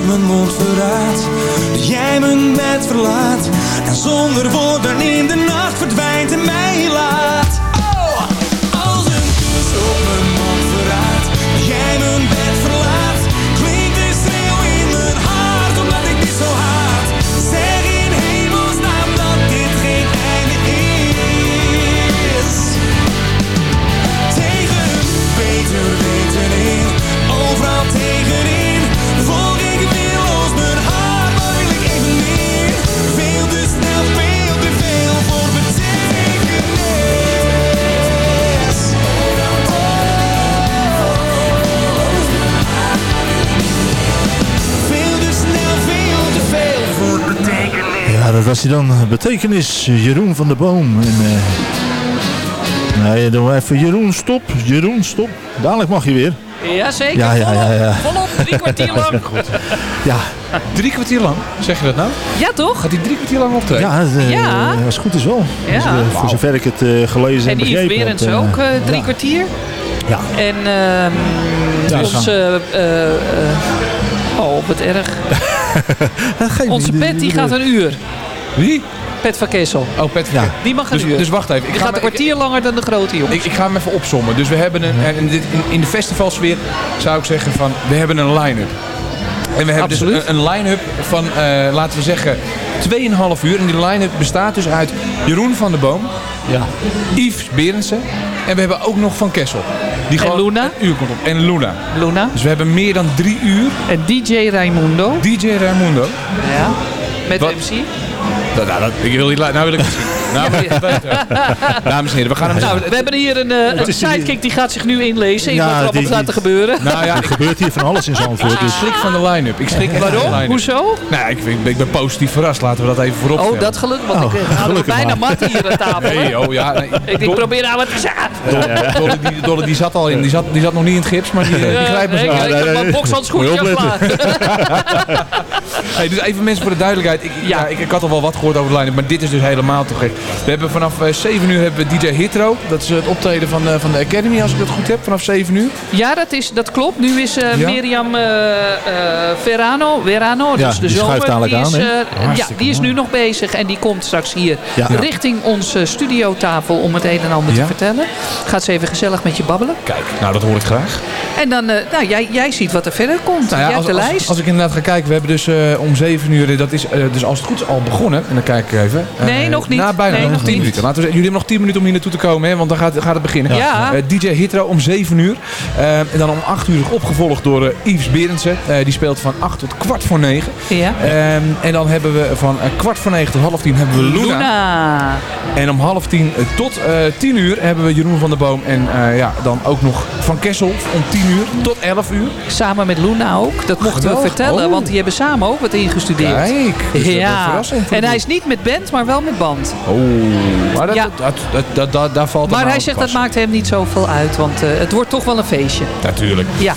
M: mijn mond verraadt. Dat jij mijn bed verlaat. En zonder woorden in de nacht verdwijnt en mij
G: was hij dan. Betekenis Jeroen van der Boom. En, eh, nee, doen we even Jeroen, stop. Jeroen, stop. Dadelijk mag je weer.
H: Jazeker,
G: Ja, ja, ja, ja.
H: volop, drie kwartier [LAUGHS] lang.
O: Goed.
G: Ja.
O: Drie kwartier lang, zeg je dat nou?
H: Ja, toch?
O: Gaat hij drie kwartier lang optreden?
G: Ja, het, eh,
H: Ja.
G: als het goed is wel.
H: Ja.
G: Dus, eh, voor zover ik het eh, gelezen en
H: En Yves
G: begrepen
H: Berends
G: heb, eh,
H: ook, eh, drie
G: ja.
H: kwartier.
G: Ja.
H: En ehm
G: Ja,
H: onze... eh, eh, oh, wat erg. [LAUGHS] onze Pet die gaat een uur.
O: Wie?
H: Pet van Kessel.
O: Oh, Pet
G: Ja.
H: Die mag een
O: Dus,
H: uur.
O: dus wacht even. Ik
H: Die
O: ga
H: gaat een kwartier langer dan de grote jongens.
O: Ik, ik ga hem even opzommen. Dus we hebben een, en dit, in, in de festivalsfeer zou ik zeggen van, we hebben een line-up. En we hebben
H: Absoluut.
O: dus een, een line-up van, eh, laten we zeggen, 2,5 uur. En die line-up bestaat dus uit Jeroen van der Boom,
G: Ja.
O: Yves Berendsen en we hebben ook nog Van Kessel. Die
H: En
O: gewoon
H: Luna.
O: een uur komt op. En Luna.
H: Luna.
O: Dus we hebben meer dan drie uur.
H: En DJ Raimundo.
O: DJ Raimundo.
H: Ja. Met
O: Wat?
H: MC.
O: Nou, dat, ik wil niet nou wil ik. Nou ik. [LAUGHS] Dames en heren, we gaan hem
H: Nou, we hebben hier een, eh, een sidekick die gaat zich nu inlezen in
G: Ja,
H: wat er allemaal te gebeuren.
O: Nou ja, [LAUGHS]
G: Er
O: ik,
G: gebeurt hier van alles in Zandvoort.
O: ik
G: Dus
O: schrik van de line-up. Ik schrik
H: Waarom? Hoezo?
O: Nou, ik, vind- ik ben positief verrast. Laten we dat even voorop
H: Oh,
O: stellen.
H: dat gelukkig, want
G: Oh,
H: ik eh,
G: gelukkig
H: bijna mat hier aan tafel.
O: Nee, oh ja. Nee.
H: Ik denk, probeer nou wat te zeggen.
O: Dolle, Dolle, die, zat al in. Die zat, die zat nog niet in het gips, maar die, eh, die grijpt me zo
H: ik,
O: aan.
H: ik heb mijn
G: je
H: afgemaakt. [LAUGHS]
O: Hey, dus even mensen voor de duidelijkheid. Ik, ja. ik, ik had al wel wat gehoord over de line-up, maar dit is dus helemaal te gek. We hebben vanaf eh, 7 uur hebben we DJ Hitro. Dat is het optreden van, eh, van de Academy, als ik dat goed heb. Vanaf 7 uur.
H: Ja, dat, is, dat klopt. Nu is eh,
O: Ja.
H: Mirjam eh, eh, Verano, Verano,
G: Ja,
H: dus de
G: die
H: zomer, die is,
G: aan,
H: eh, ja, die is nu nog bezig en die komt straks hier
G: Ja.
H: richting onze studiotafel om het een en ander
O: Ja.
H: te vertellen. Gaat ze even gezellig met je babbelen.
O: Kijk, nou dat hoor ik graag.
H: En dan, eh, nou, jij, jij ziet wat er verder komt.
O: Nou ja,
H: jij
O: als,
H: hebt de
O: als,
H: lijst.
O: als ik inderdaad ga kijken, we hebben dus eh, om 7 uur, dat is eh, dus als het goed is al begonnen. En dan kijk ik even. Eh,
H: Nee, nog niet.
O: Na bijna
H: Nee,
O: nog
H: nog
O: 10
H: niet.
O: minuten. Laten we zeggen, jullie hebben nog 10 minuten om hier naartoe te komen, hè, want dan gaat, gaat het beginnen.
H: Ja.
O: Eh, DJ Hitro om 7 uur. Eh, en dan om 8 uur opgevolgd door eh, Yves Berendsen. Eh, die speelt van 8 tot kwart voor 9.
H: Ja.
O: Ehm, en dan hebben we van kwart voor 9 tot half 10 hebben we Luna.
H: Luna.
O: En om half 10 eh, tot eh 10 uur hebben we Jeroen van der Boom. En eh, ja, dan ook nog Van Kessel om 10 uur tot 11 uur.
H: Samen met Luna ook. Dat mochten we vertellen,
O: Oh.
H: want die hebben samen ook wat ingestudeerd.
O: Kijk, dus
H: ja. En hij is niet met band, maar wel met band.
O: Oh, maar dat,
H: Ja.
O: dat, dat, dat, dat- daar valt
H: Maar
O: aan
H: hij zegt dat maakt hem niet zoveel uit, want eh, het wordt toch wel een feestje.
O: Natuurlijk.
H: Ja.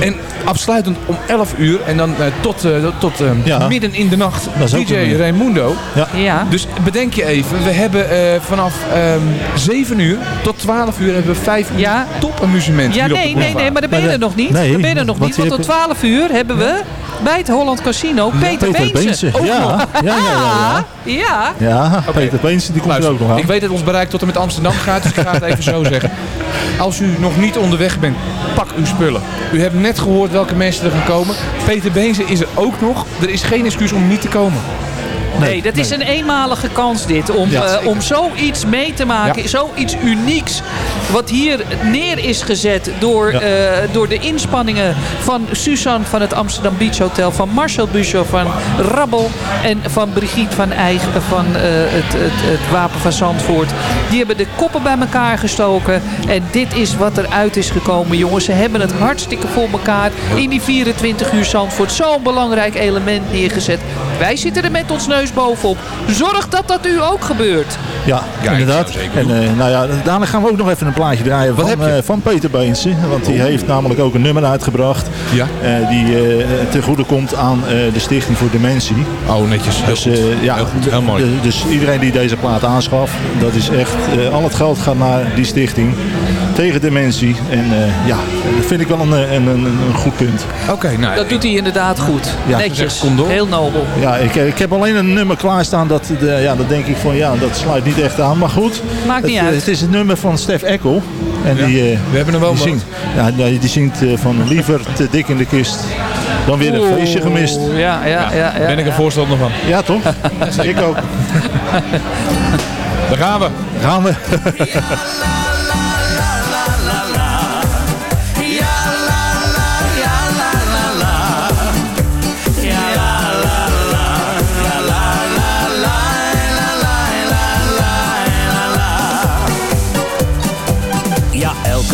O: En afsluitend om 11 uur en dan eh, tot, eh, tot eh,
G: Ja.
O: midden in de nacht DJ Raimundo.
G: Ja.
H: Ja.
O: Dus bedenk je even, we hebben eh, vanaf ehm 7 uur tot 12 uur hebben we 5 uur
H: Ja.
O: topamusement
H: Ja,
O: hier op de
H: nee, nee, nee, maar dan ben je
G: Maar
H: er nog niet.
G: nee,
H: dan ben je er nog
G: want
H: niet, want tot
G: hebt-
H: 12 uur hebben we bij het Holland Casino Peter,
G: Peter
H: Beense.
G: Beense,
H: Ook
G: ja.
H: nog.
G: Ja, ja, ja,
H: ja.
G: Ja, Peter Peens, die komt er ook nog aan.
O: Ik weet dat ons bereik tot en met Amsterdam gaat, dus ik ga het even zo zeggen. Als u nog niet onderweg bent, pak uw spullen. U hebt net gehoord welke mensen er gaan komen. Peter Beense is er ook nog. Er is geen excuus om niet te komen.
H: Nee, dat is een eenmalige kans dit. Om,
O: Ja,
H: eh, om zoiets mee te maken.
O: Ja.
H: Zoiets unieks. Wat hier neer is gezet door,
G: Ja.
H: eh, door de inspanningen van Suzanne van het Amsterdam Beach Hotel. Van Marcel Buschow van Rabbel. En van Brigitte van Eijk van eh, het, het, het Wapen van Zandvoort. Die hebben de koppen bij elkaar gestoken. En dit is wat eruit is gekomen, jongens. Ze hebben het hartstikke voor elkaar. In die 24 uur Zandvoort. Zo'n belangrijk element neergezet. Wij zitten er met ons neus bovenop. Zorg dat dat u ook gebeurt.
G: Ja,
O: Ja,
G: inderdaad. En eh, nou ja, daarna gaan we ook nog even een plaatje draaien
O: Wat
G: van,
O: heb je?
G: eh, van Peter Beense. Want die heeft namelijk ook een nummer uitgebracht.
O: Ja.
G: eh, die eh ten goede komt aan eh, de Stichting voor Dementie.
O: Oh, netjes. Heel
G: Dus,
O: goed.
G: eh, ja,
O: Heel goed. Heel mooi.
G: dus iedereen die deze plaat aanschaft, dat is echt, eh, al het geld gaat naar die stichting tegen dementie. En eh, ja, dat vind ik wel een, een, een, een goed punt.
O: Oké, nou.
H: Dat doet hij inderdaad goed.
G: Ja.
H: Netjes. Heel nobel.
G: Ja, ik, ik heb alleen een nummer klaarstaan dat, de, ja, dat denk ik van ja, dat sluit niet echt aan. Maar goed,
H: Maakt niet
G: het,
H: uit.
G: het is het nummer van Stef Eckel. En
O: Ja,
G: die, eh,
O: we hebben hem wel
G: die zingt, ja, die zingt eh, van liever te dik in de kist dan weer een feestje gemist.
H: Oeh, Ja, ja, ja. ja,
O: ben ik
H: ja.
O: een voorstander van.
G: Ja, toch? [LAUGHS] ik ook.
O: Daar gaan we.
G: Gaan we. [LAUGHS]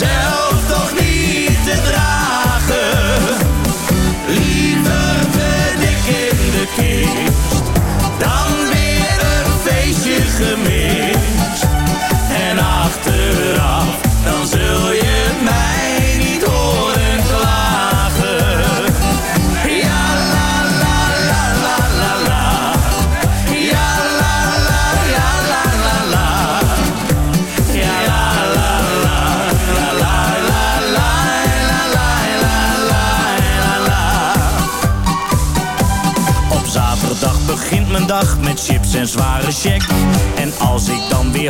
P: yourself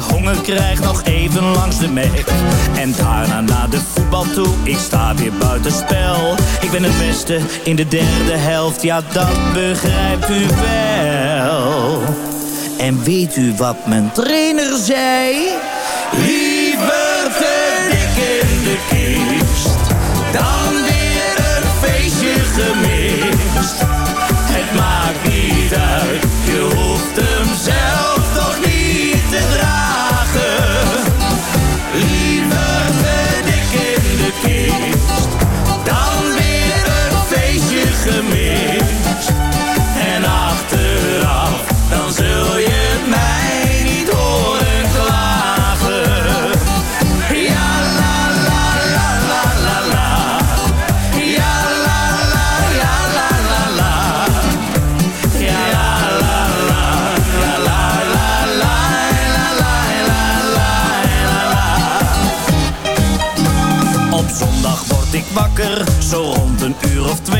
P: honger krijg, nog even langs de Mac. En daarna naar de voetbal toe, ik sta weer buitenspel. Ik ben het beste in de derde helft, ja dat begrijpt u wel. En weet u wat mijn trainer zei? Liever te dik in de kist dan weer een feestje gemist. Het maakt niet uit, je hoeft gemist. En achteraf, dan zul je mij niet horen klagen. Ja, la, la, la, la, la, la. Ja, la, la, ja, la, la, la. Ja, la, la, la, la, la, la, la, la, la, la. Op zondag word ik wakker, zo rond een uur of twee.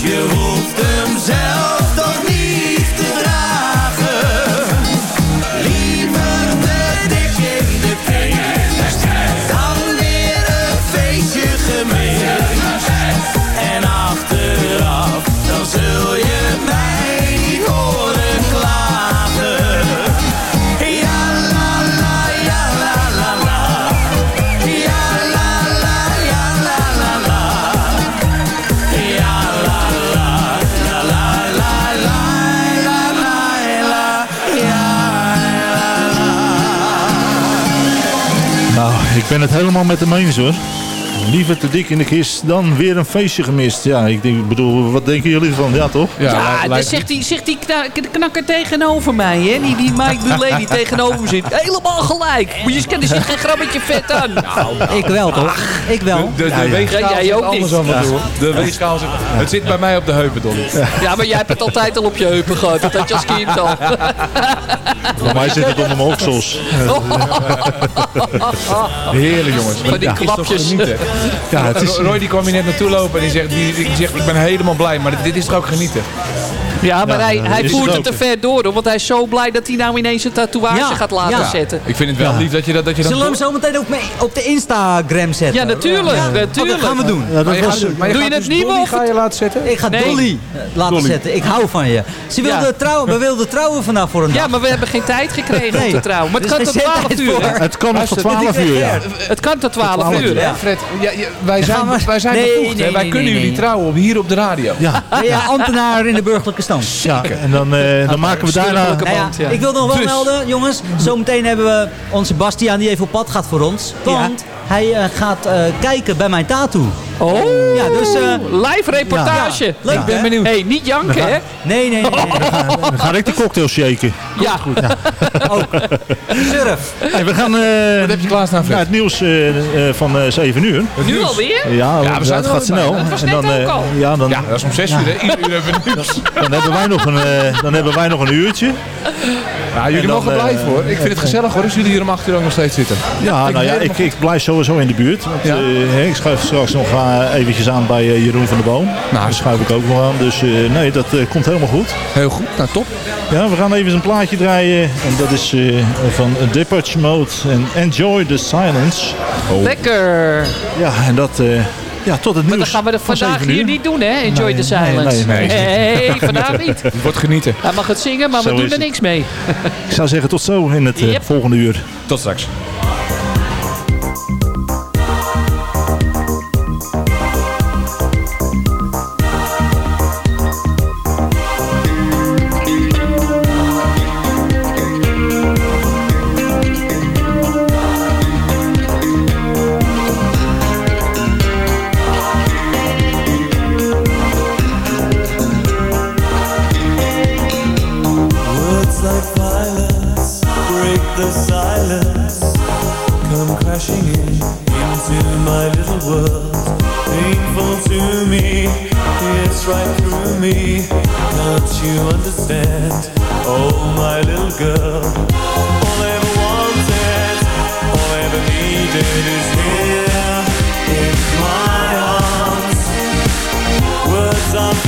P: je hoeft hem zelf
G: ben het helemaal met hem eens hoor. Liever te dik in de kist dan weer een feestje gemist. Ja, ik denk, ik bedoel, wat denken jullie van? Ja, toch?
H: Ja, zegt die, zegt die kna- knakker tegenover mij, hè? Die, die Mike Bulet die [LAUGHS] tegenover me zit. Helemaal gelijk. Moet je eens kennen, er zit geen grammetje vet aan. Nou,
N: Ik wel, toch? Ik wel.
O: De, de, de
H: Ja, ja.
O: weegschaal
H: jij
O: zit
H: ook
O: anders
H: niet. Ja.
O: De weegschaal zit... Het zit bij mij op de heupen, Dolly.
H: Ja, maar jij hebt het altijd al op je heupen gehad. Dat had je als kind al. [LAUGHS]
G: Voor mij zit het onder mijn oksels. [LAUGHS]
O: Heerlijk, jongens.
H: Van die
O: Ja, is toch
H: klapjes.
O: genieten?
G: Ja,
O: Roy die kwam hier net naartoe lopen en die zegt, die zegt ik ben helemaal blij, maar dit is toch ook genieten?
H: Ja, maar
O: Ja,
H: hij, hij voert
O: ook.
H: het te ver door, hoor, want hij is zo blij dat hij nou ineens een tatoeage
N: Ja,
H: gaat laten
N: ja.
H: zetten.
O: Ik vind het wel lief dat je dat, dat je dat
N: Zullen we hem zo meteen op, me- op de Instagram zetten?
H: Ja, natuurlijk,
N: Ja,
H: natuurlijk.
N: Dat gaan we doen.
G: Ja, dat
O: Maar je
G: was,
O: gaat- maar je
H: Doe je het
O: dus
H: niet
O: Dolly
H: of
O: ga je laten zetten?
N: Ik ga
H: Nee.
N: Dolly laten
G: Dolly.
N: zetten. Ik hou van je. Ze wilde
H: Ja.
N: trouwen, we wilden trouwen vandaag voor een dag.
H: Ja, maar we hebben geen tijd gekregen
N: Nee.
H: om te trouwen. Maar het kan tot
N: geen
H: 12
N: tijd
H: uur,
G: het kan tot 12 uur, ja.
H: Het kan tot 12 uur, hè?
N: Ja.
O: Fred, wij zijn,
N: gaan we-
O: wij zijn
N: Nee,
O: bevoegd, wij
N: nee,
O: kunnen
N: nee,
O: jullie
N: nee.
O: trouwen op, hier op de radio.
G: Ja,
N: Ben je ambtenaar in de burgerlijke
G: ja, en dan, eh, dan maken we daarna...
H: Stierlijke
N: Nou ja. Ik wil nog wel
O: Dus.
N: melden, jongens. Zometeen hebben we onze Bastiaan die even op pad gaat voor ons. Want hij eh, gaat eh, kijken bij mijn tattoo.
H: Oh,
N: Ja, dus... eh,
H: live reportage.
N: Ja, leuk,
H: ik ben
N: hè?
H: benieuwd. hey, niet janken, hè?
N: nee, nee, nee. nee.
G: Dan ga ik de cocktail shaken.
H: Ja, [LAUGHS]
N: Surf.
G: Hey, we gaan eh,
O: Wat heb je klaarstaan, Fred?
G: het nieuws eh, eh, van eh 7 uur.
H: nu alweer?
G: Ja,
O: Ja, we zijn
G: het gaat snel.
H: Dat was
G: En
H: net
G: dan,
H: ook
G: eh,
H: al.
G: Ja, dan,
O: Ja, dat is om 6 uur, hè? Ieder uur hebben we nieuws. [LAUGHS]
G: dan, hebben wij nog een, dan hebben wij nog een uurtje.
O: Ja, jullie mogen blijven, hoor. Ik vind het gezellig, hoor, als jullie hier om 8 uur ook nog steeds zitten.
G: Ja, nou ja, ik, ik blijf sowieso in de buurt. Want,
O: Ja.
G: eh, hè, ik schuif straks nog eh, eventjes aan bij eh, Jeroen van der Boom.
O: Nou,
G: Daar schuif ik ook nog aan. Dus eh, nee, dat eh, komt helemaal goed.
O: Heel goed, nou top.
G: Ja, we gaan even een plaatje draaien. En dat is eh, van Depeche Mode. En Enjoy the Silence.
H: Lekker.
G: Ja, en dat... eh, ja, tot het
H: Maar
G: nieuws
H: dat gaan we er
G: van
H: vandaag
G: 7
H: hier niet doen, hè? Enjoy
G: Nee,
H: the silence.
G: nee, nee, [LAUGHS]
H: nee, vandaag niet.
O: Het wordt genieten.
H: Hij mag het zingen, maar we
G: Zo
H: doen
G: is
H: er niks mee.
G: Ik zou zeggen tot zo in het
H: Yep.
G: volgende uur.
O: Tot straks.
P: The silence. Come crashing in into my little world. Painful to me, it's right through me. Can't you understand? Oh, my little girl. All I ever wanted, all I ever needed is here in my arms. Words are